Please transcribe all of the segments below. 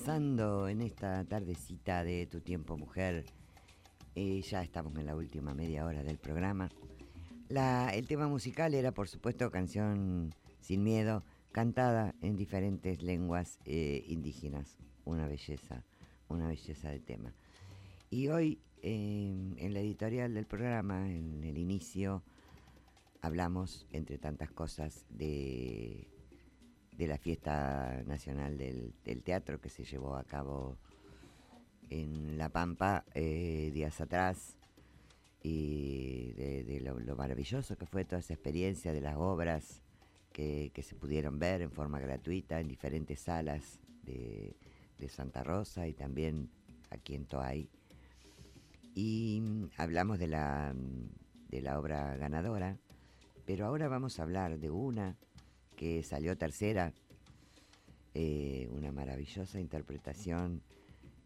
avanzando en esta tardecita de Tu Tiempo Mujer. Eh, ya estamos en la última media hora del programa. El tema musical era, por supuesto, Canción Sin Miedo, cantada en diferentes lenguas eh, indígenas. Una belleza, una belleza de tema. Y hoy, em, en la editorial del programa, en el inicio, hablamos, entre tantas cosas, de de la fiesta nacional del, teatro que se llevó a cabo en La Pampa eh, días atrás y de, lo, maravilloso que fue toda esa experiencia de las obras que, se pudieron ver en forma gratuita en diferentes salas de, Santa Rosa y también aquí en Toay. Y mm, hablamos de la, de la obra ganadora, pero ahora vamos a hablar de una que salió tercera, eh, una maravillosa interpretación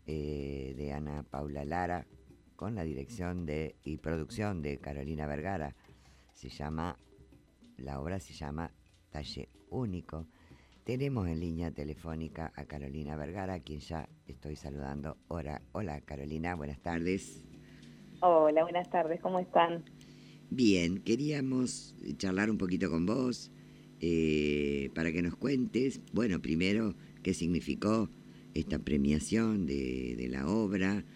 eh, de Ana Paula Lara con la dirección de, y producción de Carolina Vergara. Se llama, la obra se llama Talle Único. Tenemos en línea telefónica a Carolina Vergara, a quien ya estoy saludando. Hola, hola Carolina, buenas tardes. Hola, buenas tardes, ¿cómo están? Bien, queríamos charlar un poquito con vos eh, para que nos cuentes, bueno, primero, qué significó esta premiación de, la obra.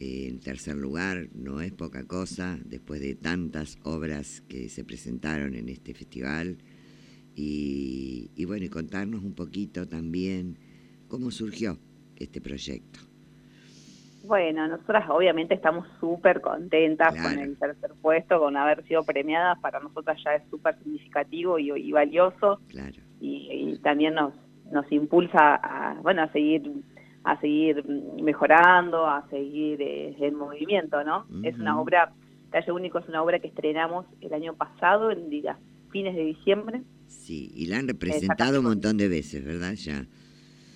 Eh, en tercer lugar, no es poca cosa, después de tantas obras que se presentaron en este festival. Y, y bueno, y contarnos un poquito también cómo surgió este proyecto. Bueno, nosotras obviamente estamos súper contentas con el tercer puesto, con haber sido premiadas. Para nosotras ya es súper significativo y, valioso. Claro. Y, también nos, nos impulsa a, bueno, a seguir a seguir mejorando, a seguir eh, en movimiento, ¿no? Es una obra, Calle Único es una obra que estrenamos el año pasado, en fines de diciembre. Sí, y la han representado un montón de veces, ¿verdad? Ya.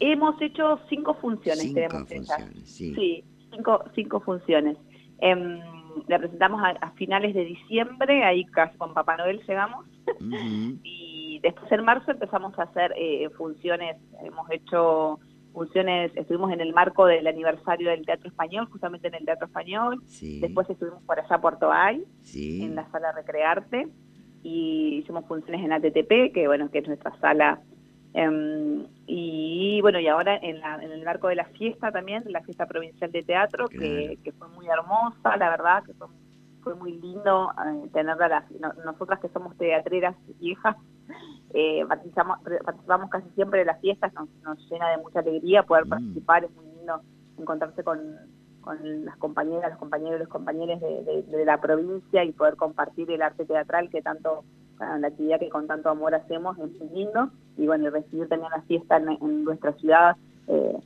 Hemos hecho cinco funciones. Cinco funciones, sí. sí cinco, cinco funciones. Eh, la presentamos a, finales de diciembre, ahí casi con Papá Noel llegamos. y después en marzo empezamos a hacer eh, funciones, hemos hecho funciones, estuvimos en el marco del aniversario del Teatro Español, justamente en el Teatro Español. Después estuvimos por allá por Toay, en la sala Recrearte. Y hicimos funciones en ATTP, que bueno, que es nuestra sala Em, y bueno, y ahora en, la, en, el marco de la fiesta también, la fiesta provincial de teatro, que, fue muy hermosa, la verdad, que fue, fue muy lindo eh, tenerla, las, nosotras que somos teatreras viejas, eh, participamos, participamos casi siempre de las fiestas, nos, nos llena de mucha alegría poder mm. participar, es muy lindo encontrarse con, con las compañeras, los compañeros y los compañeros de, de la provincia y poder compartir el arte teatral que tanto la actividad que con tanto amor hacemos es muy lindo. Y bueno, recibir también la fiesta en, nuestra ciudad, eh,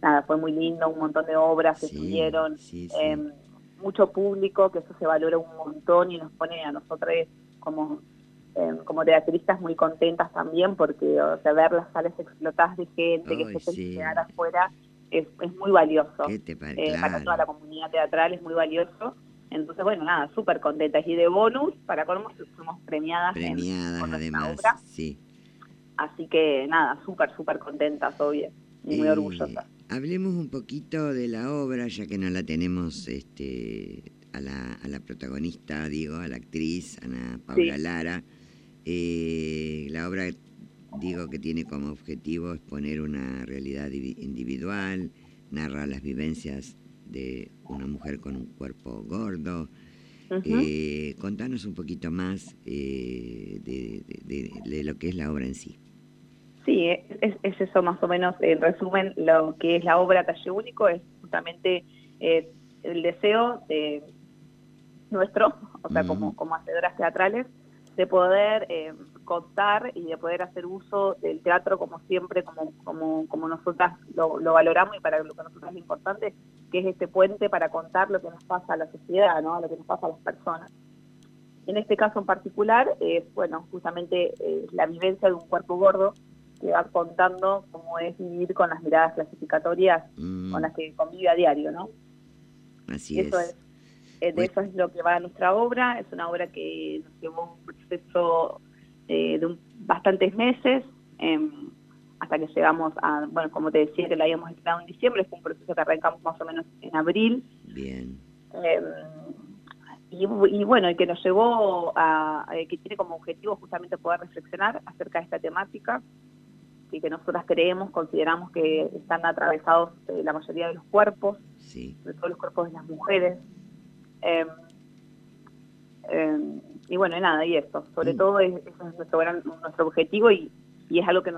nada, fue muy lindo, un montón de obras se estuvieron, em, mucho público, que eso se valora un montón y nos pone a nosotros como em, como teatristas muy contentas también porque o sea, ver las salas explotadas de gente que se puede quedar afuera es, es muy valioso. Eh, para toda la comunidad teatral es muy valioso entonces, bueno, nada, súper contentas. Y de bonus, para colmo, fuimos premiadas, premiadas en, además, Sí. Así que nada, súper, súper contentas, obvio, y muy eh, orgullosas. Hablemos un poquito de la obra, ya que no la tenemos este, a, la, a la protagonista, digo, a la actriz, Ana Paula Lara. Eh, la obra, digo, que tiene como objetivo exponer una realidad individual, narra las vivencias de una mujer con un cuerpo gordo. Eh, contanos un poquito más eh, de, lo que es la obra en sí. Sí, es, eso más o menos, en resumen, lo que es la obra Talle Único, es justamente eh, el deseo de nuestro, o sea, como, como hacedoras teatrales, de poder eh, contar y de poder hacer uso del teatro como siempre, como, como, como nosotras lo, valoramos y para lo que nosotros es importante, que es este puente para contar lo que nos pasa a la sociedad, ¿no? lo que nos pasa a las personas. En este caso en particular, es bueno, justamente eh, la vivencia de un cuerpo gordo que va contando cómo es vivir con las miradas clasificatorias mm. con las que convive a diario, ¿no? Así Eso es de eso es lo que va a nuestra obra. Es una obra que nos llevó un proceso eh, de bastantes meses. Em, hasta que llegamos a, bueno, como te decía, que la habíamos estrenado en diciembre, fue un proceso que arrancamos más o menos en abril. Bien. Em, y, bueno, y que nos llevó a, que tiene como objetivo justamente poder reflexionar acerca de esta temática y que nosotras creemos, consideramos que están atravesados eh, la mayoría de los cuerpos, sí. sobre todo los cuerpos de las mujeres. Em, y bueno, nada, y esto, sobre mm. todo es, eso es nuestro, nuestro objetivo y, y es algo que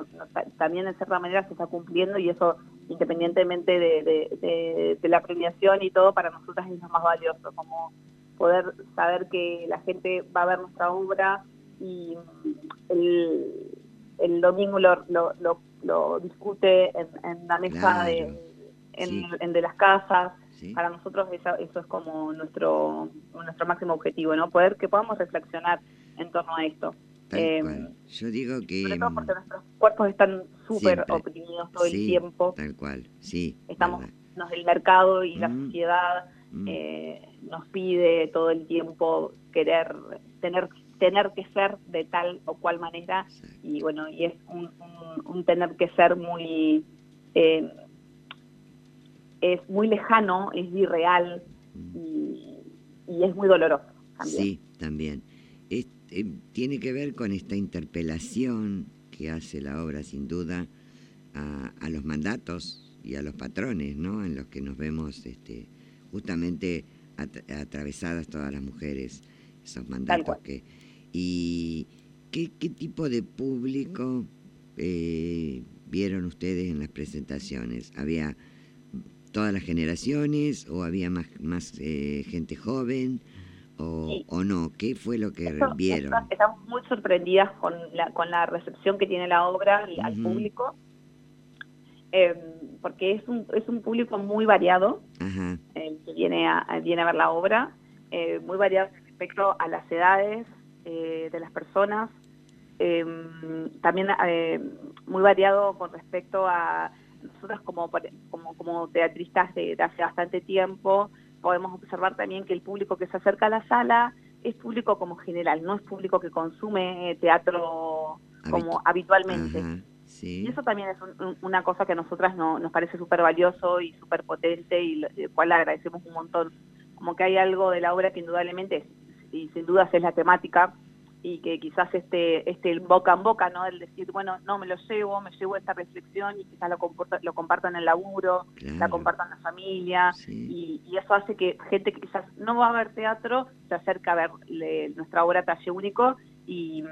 también en cierta manera se está cumpliendo y eso independientemente de, la premiación y todo, para nosotras es lo más valioso, como poder saber que la gente va a ver nuestra obra y el, el domingo lo, lo, lo, discute en, la mesa de, en, de las casas. Para nosotros eso, eso es como nuestro nuestro máximo objetivo, ¿no? Poder que podamos reflexionar en torno a esto. Em, Yo digo que... Sobre todo porque nuestros cuerpos están súper oprimidos todo el tiempo. Tal cual, sí. Estamos, nos el mercado y la mm. sociedad mm. Eh, nos pide todo el tiempo querer tener tener que ser de tal o cual manera y bueno y es un, un, tener que ser muy eh, es muy lejano es irreal y, y, es muy doloroso también. sí también eh, tiene que ver con esta interpelación que hace la obra sin duda a, los mandatos y a los patrones ¿no? en los que nos vemos este, justamente atravesadas todas las mujeres esos mandatos que y qué, qué tipo de público eh, vieron ustedes en las presentaciones había todas las generaciones o había más más eh, gente joven o, no? ¿Qué fue lo que vieron? Estamos muy sorprendidas con la, con la recepción que tiene la obra al público, em, porque es un, es un público muy variado el que viene a, viene a ver la obra, eh, muy variado respecto a las edades eh, de las personas, em, también eh, muy variado con respecto a nosotros como, como, como teatristas de hace bastante tiempo, podemos observar también que el público que se acerca a la sala es público como general, no es público que consume eh, teatro como habitualmente. Y eso también es una cosa que a nosotras no, nos parece súper valioso y súper potente y lo cual agradecemos un montón. Como que hay algo de la obra que indudablemente, y sin dudas es la temática, y que quizás este este boca en boca, ¿no? El decir, bueno, no, me lo llevo, me llevo esta reflexión y quizás lo, lo comparto en el laburo, la comparto en la familia, y, eso hace que gente que quizás no va a ver teatro se acerca a ver nuestra obra Talle Único y,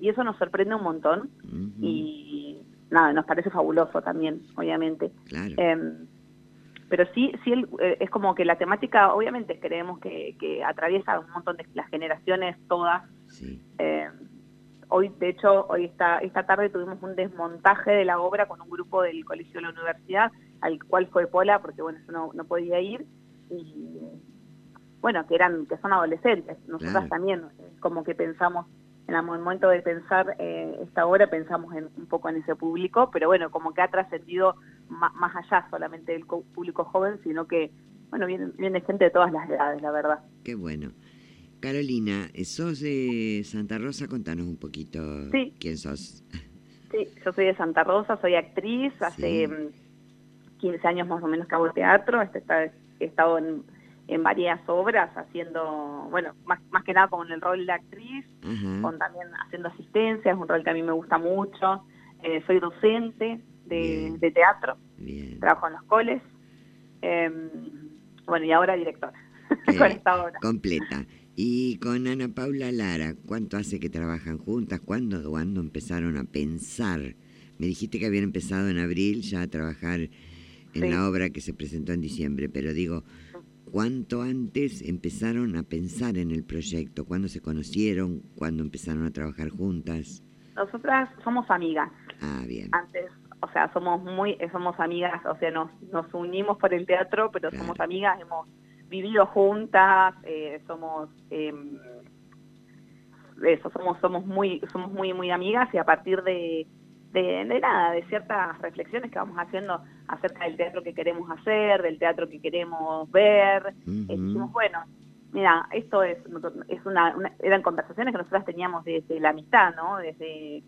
eso nos sorprende un montón. Y nada, nos parece fabuloso también, obviamente. Em, pero sí, sí eh, es como que la temática, obviamente creemos que, que atraviesa un montón de las generaciones todas. Eh, hoy, de hecho, hoy esta, esta tarde tuvimos un desmontaje de la obra con un grupo del Colegio de la Universidad, al cual fue Pola, porque bueno, yo no, no podía ir, y bueno, que eran, que son adolescentes. Nosotras también, como que pensamos en el momento de pensar eh, esta obra pensamos en, un poco en ese público, pero bueno, como que ha trascendido más, allá solamente del público joven, sino que, bueno, viene, viene gente de todas las edades, la verdad. Qué bueno. Carolina, sos de Santa Rosa, contanos un poquito quién sos. Sí, yo soy de Santa Rosa, soy actriz, hace 15 mm, años más o menos que hago teatro, este, he estado en en varias obras haciendo, bueno, más, más que nada con el rol de actriz, con también haciendo asistencia, es un rol que a mí me gusta mucho. Eh, soy docente de, teatro, trabajo en los coles, em, bueno, y ahora directora con esta obra. Completa. Y con Ana Paula Lara, ¿cuánto hace que trabajan juntas? ¿Cuándo, ¿Cuándo empezaron a pensar? Me dijiste que habían empezado en abril ya a trabajar en la obra que se presentó en diciembre, pero digo, ¿Cuánto antes empezaron a pensar en el proyecto? ¿Cuándo se conocieron? ¿Cuándo empezaron a trabajar juntas? Nosotras somos amigas. Ah, bien. Antes, o sea, somos muy, somos amigas, o sea, nos, nos unimos por el teatro, pero somos amigas, hemos vivido juntas, eh, somos, eh, eso, somos, somos muy, somos muy, muy amigas y a partir de de, nada, de ciertas reflexiones que vamos haciendo acerca del teatro que queremos hacer, del teatro que queremos ver. Eh, dijimos, bueno, mira, esto es, es una, eran conversaciones que nosotras teníamos desde la amistad, ¿no? Desde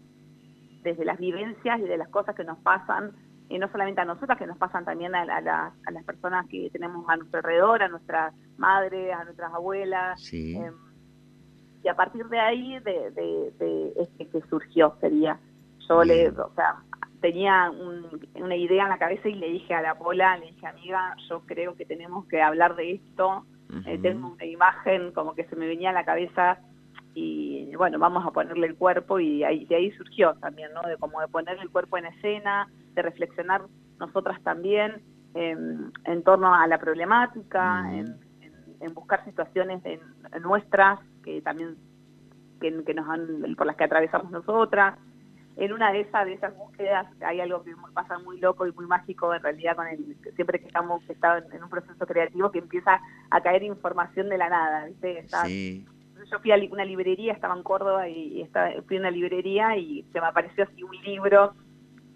desde las vivencias y de las cosas que nos pasan, y no solamente a nosotras, que nos pasan también a, las personas que tenemos a nuestro alrededor, a nuestras madres, a nuestras abuelas. Em, y a partir de ahí, de, de, este que surgió, sería. Yo le, o sea, tenía una idea en la cabeza y le dije a la Pola, le dije, amiga, yo creo que tenemos que hablar de esto. Eh, tengo una imagen como que se me venía a la cabeza y bueno, vamos a ponerle el cuerpo y ahí, de ahí surgió también, ¿no? De como de ponerle el cuerpo en escena, de reflexionar nosotras también en torno a la problemática, en, buscar situaciones nuestras que también que, nos han, por las que atravesamos nosotras. En una de esas, de esas búsquedas hay algo que pasa muy loco y muy mágico en realidad con el, siempre que estamos en un proceso creativo que empieza a caer información de la nada, ¿viste? Yo fui a una librería, estaba en Córdoba y, estaba, fui a una librería y se me apareció así un libro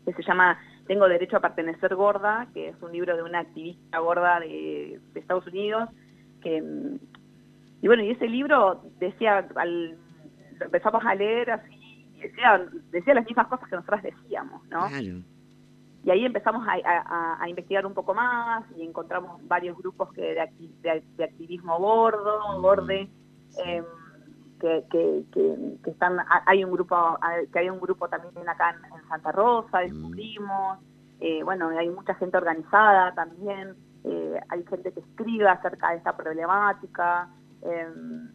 que se llama Tengo Derecho a Pertenecer Gorda, que es un libro de una activista gorda de, Estados Unidos. Que, y bueno, y ese libro decía, al, empezamos a leer así, decía, decía las mismas cosas que nosotras decíamos, ¿no? Y ahí empezamos a, investigar un poco más y encontramos varios grupos que de, de, activismo gordo, borde, em, que, que, que, están, hay un grupo, que hay un grupo también acá en, Santa Rosa, descubrimos, eh, bueno, hay mucha gente organizada también, eh, hay gente que escribe acerca de esta problemática, em,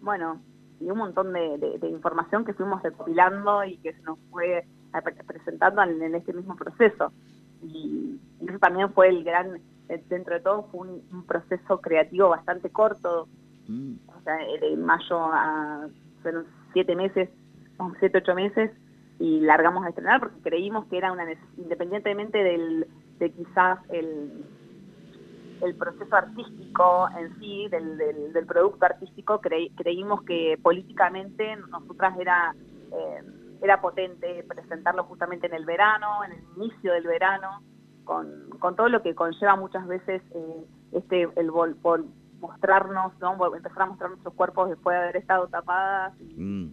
bueno, y un montón de, información que fuimos recopilando y que se nos fue presentando en, este mismo proceso. Y, eso también fue el gran, eh, dentro de todo, fue un proceso creativo bastante corto, Mm. De mayo a fueron siete meses, siete, ocho meses, y largamos a estrenar porque creímos que era una independientemente del, de quizás el, el proceso artístico en sí, del, del, producto artístico, creímos que políticamente nosotras era, eh, era potente presentarlo justamente en el verano, en el inicio del verano, con, con todo lo que conlleva muchas veces eh, este el vol, mostrarnos, ¿no? empezar a mostrar nuestros cuerpos después de haber estado tapadas. Mm.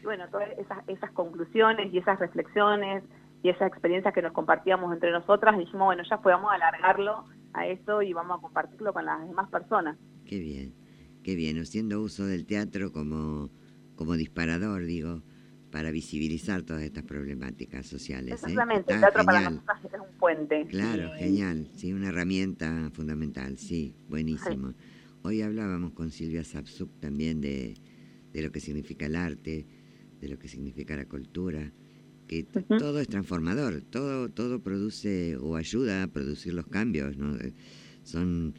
Y, bueno, todas esas, esas conclusiones y esas reflexiones y esa experiencia que nos compartíamos entre nosotras, dijimos, bueno, ya a alargarlo a eso y vamos a compartirlo con las demás personas. Qué bien, qué bien, haciendo uso del teatro como, como disparador, digo, para visibilizar todas estas problemáticas sociales. ¿eh? Exactamente, el teatro para nosotros es un puente. Claro, genial, sí, una herramienta fundamental, sí, buenísimo. Hoy hablábamos con Silvia Sapsuk también de, de, lo que significa el arte, de lo que significa la cultura, que todo es transformador, todo, todo produce o ayuda a producir los cambios, ¿no? Eh, son,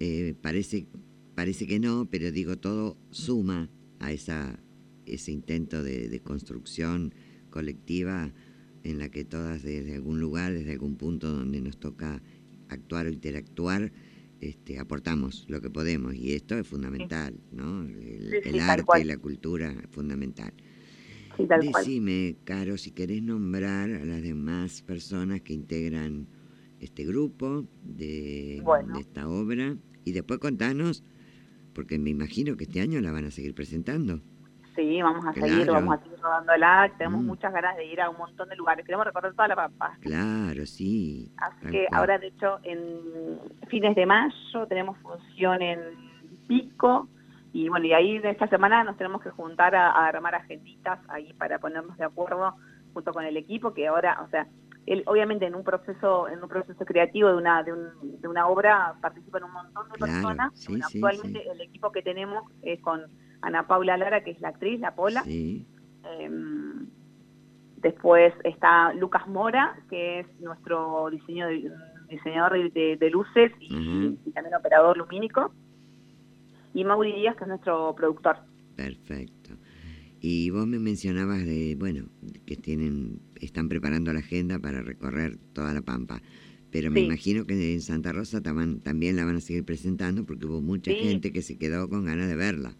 eh, parece, parece que no, pero digo, todo suma a esa ese intento de, construcción colectiva en la que todas desde algún lugar, desde algún punto donde nos toca actuar o interactuar, este, aportamos lo que podemos y esto es fundamental, ¿no? El, arte y la cultura es fundamental. Decime, Caro, si querés nombrar a las demás personas que integran este grupo de, de esta obra y después contanos, porque me imagino que este año la van a seguir presentando. Sí, vamos a seguir, vamos a seguir rodándola. Tenemos mm. muchas ganas de ir a un montón de lugares. Queremos recorrer toda la Pampa. Claro, sí. Así que ahora, de hecho, en fines de mayo tenemos función en Pico. Y bueno, y ahí de esta semana nos tenemos que juntar a, armar agenditas ahí para ponernos de acuerdo junto con el equipo, que ahora, o sea, él, obviamente en un proceso en un proceso creativo de una de, un, de una obra participan un montón de personas. actualmente el equipo que tenemos es con Ana Paula Lara, que es la actriz, la Pola. Em, después está Lucas Mora, que es nuestro diseño diseñador de, luces y, también operador lumínico. Y Mauri Díaz, que es nuestro productor. Perfecto. Y vos me mencionabas de, bueno, que tienen, están preparando la agenda para recorrer toda la Pampa. Pero me imagino que en Santa Rosa también la van a seguir presentando porque hubo mucha gente que se quedó con ganas de verla.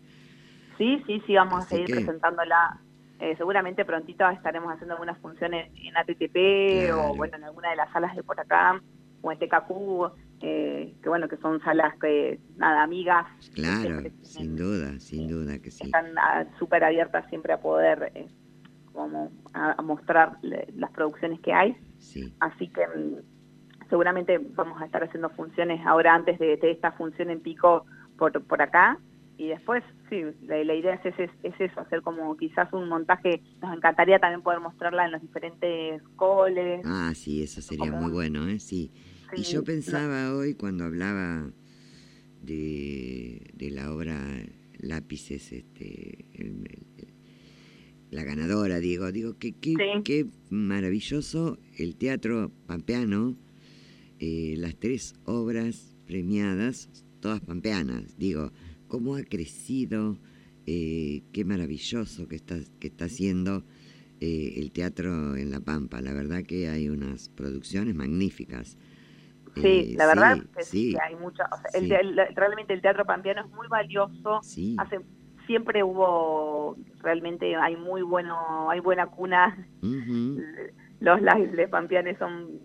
Sí, sí, sí, vamos a seguir presentándola. Eh, seguramente prontito estaremos haciendo algunas funciones en ATTP o bueno en alguna de las salas de por acá o en TKQ, eh, que bueno que son salas que nada amigas. Claro, sin duda, sin duda que sí. Están ah, súper abiertas siempre a poder eh, como a, mostrar las producciones que hay. Así que mm, seguramente vamos a estar haciendo funciones ahora antes de, esta función en pico por, por acá. Y después, sí, la, idea es, es, eso, hacer como quizás un montaje. Nos encantaría también poder mostrarla en los diferentes coles. Ah, sí, eso sería muy bueno, ¿eh? Sí. y yo pensaba hoy cuando hablaba de, de la obra Lápices, este, la ganadora, digo, digo, que qué maravilloso el teatro pampeano, eh, las tres obras premiadas, todas pampeanas, digo, cómo ha crecido, eh, qué maravilloso que está, que está haciendo eh, el teatro en La Pampa, la verdad que hay unas producciones magníficas. Sí, la verdad es que hay mucho, realmente el teatro pampeano es muy valioso, hace siempre hubo realmente hay muy bueno hay buena cuna. Los lives de Pampianes son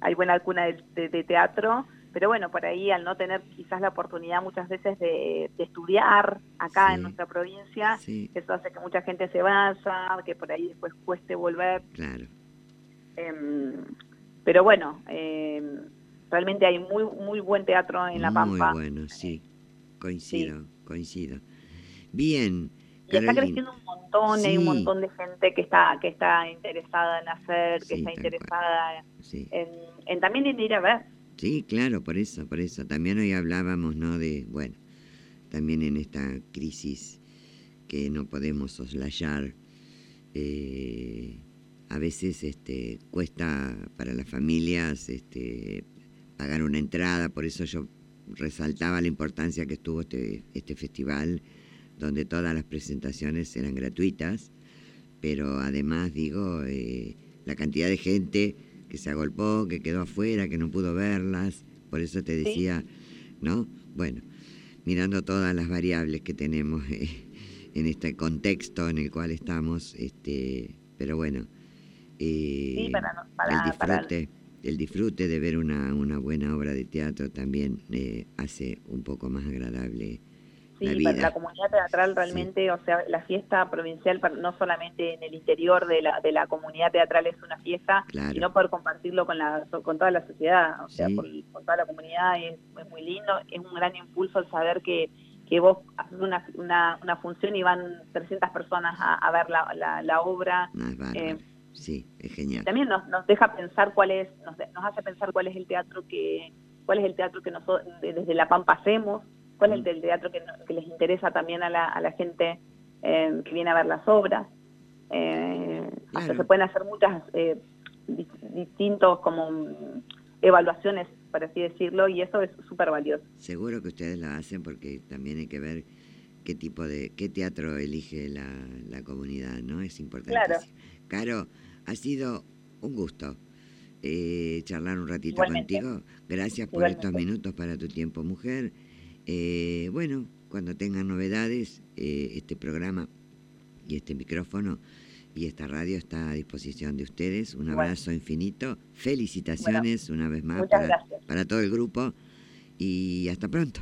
hay buena cuna de, teatro pero bueno por ahí al no tener quizás la oportunidad muchas veces de, estudiar acá en nuestra provincia eso hace que mucha gente se vaya que por ahí después cueste volver. Claro. Em, pero bueno em, realmente hay muy muy buen teatro en la Pampa. muy bueno sí. Coincido coincido. Bien. Y está creciendo un montón, hay un montón de gente que está que está interesada en hacer, que está interesada en, también en ir a ver. Sí, claro, por eso, por eso. También hoy hablábamos, ¿no? De, bueno, también en esta crisis que no podemos soslayar, eh, a veces este, cuesta para las familias este, pagar una entrada, por eso yo resaltaba la importancia que tuvo este, este festival donde todas las presentaciones eran gratuitas, pero además, digo, eh, la cantidad de gente que se agolpó, que quedó afuera, que no pudo verlas, por eso te decía, ¿no? Bueno, mirando todas las variables que tenemos eh, en este contexto en el cual estamos, este, pero bueno, eh, el disfrute, el disfrute de ver una, una buena obra de teatro también hace un poco más agradable Sí, para la comunidad teatral realmente, o sea, la fiesta provincial no solamente en el interior de la, de la comunidad teatral es una fiesta, sino poder compartirlo con la con toda la sociedad, o sea, con toda la comunidad es, muy lindo, es un gran impulso el saber que, que vos haces una, una, una función y van 300 personas a, ver la, la, obra. Eh, sí, es genial. También nos, nos deja pensar cuál es, nos, nos hace pensar cuál es el teatro que cuál es el teatro que nosotros desde La Pampa hacemos, cuál es el del teatro que, les interesa también a la, a la gente eh, que viene a ver las obras. Eh, se pueden hacer muchas eh, distintos como mm, evaluaciones, por así decirlo, y eso es súper valioso. Seguro que ustedes lo hacen porque también hay que ver qué tipo de, qué teatro elige la, la comunidad, ¿no? Es importante. Claro. Caro, ha sido un gusto. Eh, charlar un ratito contigo. Gracias por estos minutos para tu tiempo, mujer. Eh, bueno, cuando tengan novedades, eh, este programa y este micrófono y esta radio está a disposición de ustedes. Un abrazo infinito. Felicitaciones una vez más para, todo el grupo y hasta pronto.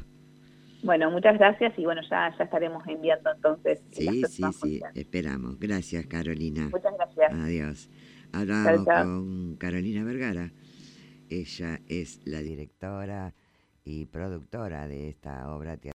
Bueno, muchas gracias y bueno, ya, ya estaremos enviando entonces. Sí, sí, sí, esperamos. Gracias, Carolina. Muchas gracias. Adiós. Hablamos con Carolina Vergara. Ella es la directora y productora de esta obra teatral.